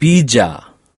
Pilla.